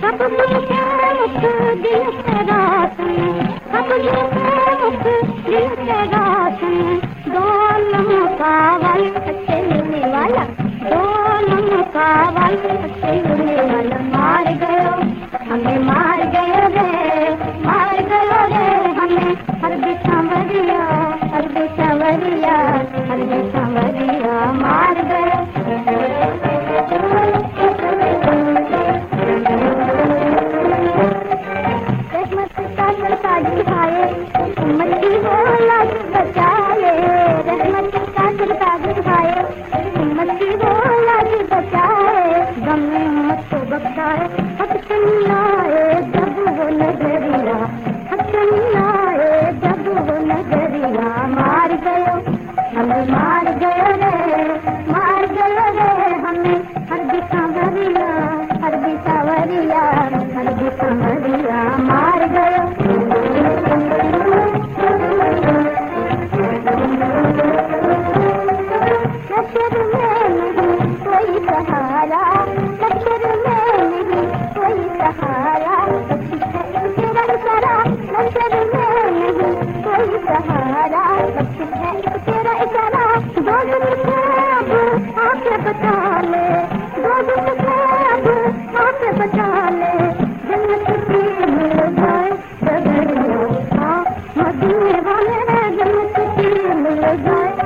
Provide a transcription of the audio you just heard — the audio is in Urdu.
سب مکھ دل رات میں سب مکھ دل رات میں ڈول مکاول والا ڈول مکاول والا مار گئے ہمیں مار گئے رے مار گئے ہمیں ہر دشا مرے مار گیو مار لگائے